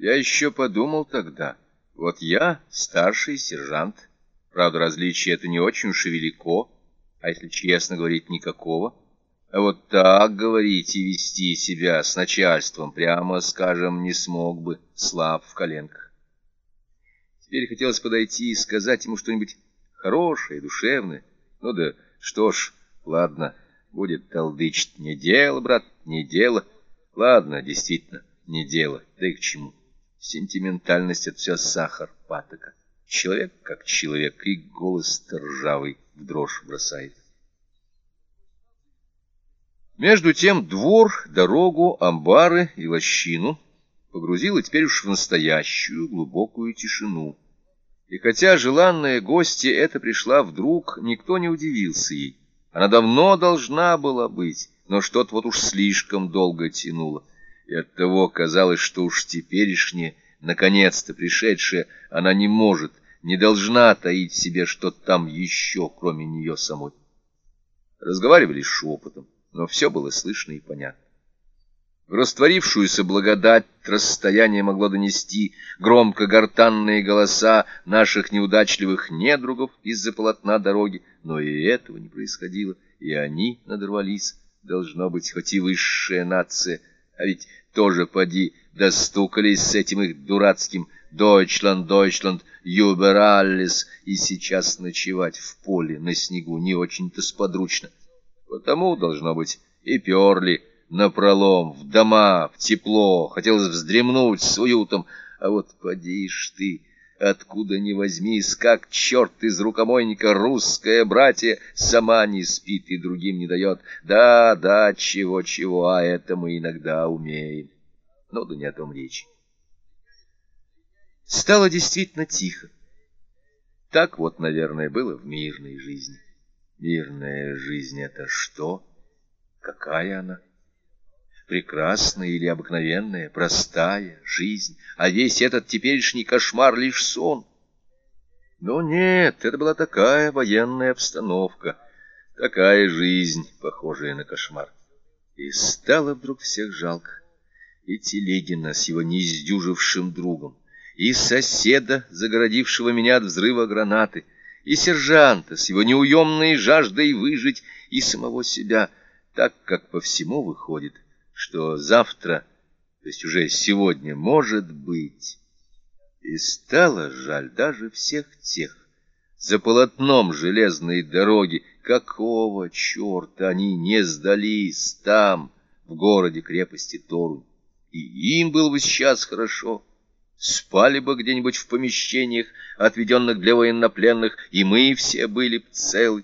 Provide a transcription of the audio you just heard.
Я еще подумал тогда, вот я старший сержант, правда, различие это не очень уж велико, а если честно говорить, никакого. А вот так говорить и вести себя с начальством, прямо скажем, не смог бы, слаб в коленках. Теперь хотелось подойти и сказать ему что-нибудь хорошее, душевное. Ну да что ж, ладно, будет толдычить. Не дело, брат, не дело. Ладно, действительно, не дело. Да и к чему? Сентиментальность — это все сахар, патока. Человек как человек, и голос ржавый в дрожь бросает. Между тем двор, дорогу, амбары и лощину погрузила теперь уж в настоящую глубокую тишину. И хотя желанная гостья эта пришла вдруг, никто не удивился ей. Она давно должна была быть, но что-то вот уж слишком долго тянуло и оттого казалось, что уж теперешняя, наконец-то пришедшая, она не может, не должна таить в себе что-то там еще, кроме нее самой. Разговаривали шепотом, но все было слышно и понятно. В растворившуюся благодать расстояние могло донести громко гортанные голоса наших неудачливых недругов из-за полотна дороги, но и этого не происходило, и они надорвались, должно быть, хоть и высшая нация, а ведь тоже поди достукались с этим их дурацким «Дойчланд, Дойчланд, Юбераллис» и сейчас ночевать в поле на снегу не очень-то сподручно. Потому, должно быть, и перли напролом, в дома, в тепло, хотелось вздремнуть с уютом, а вот поди ж ты... Откуда ни возьмись, как черт из рукомойника русская братья сама не спит и другим не дает. Да, да, чего-чего, а это мы иногда умеем. Ну да не о том речи. Стало действительно тихо. Так вот, наверное, было в мирной жизни. Мирная жизнь — это что? Какая она? Прекрасная или обыкновенная, простая жизнь, а весь этот теперешний кошмар — лишь сон. Но нет, это была такая военная обстановка, такая жизнь, похожая на кошмар. И стало вдруг всех жалко. И Телегина с его неиздюжившим другом, и соседа, загородившего меня от взрыва гранаты, и сержанта с его неуемной жаждой выжить, и самого себя, так как по всему выходит — что завтра, то есть уже сегодня, может быть. И стало жаль даже всех тех, за полотном железной дороги, какого черта они не сдались там, в городе крепости Торунь. И им было бы сейчас хорошо. Спали бы где-нибудь в помещениях, отведенных для военнопленных, и мы все были б целы.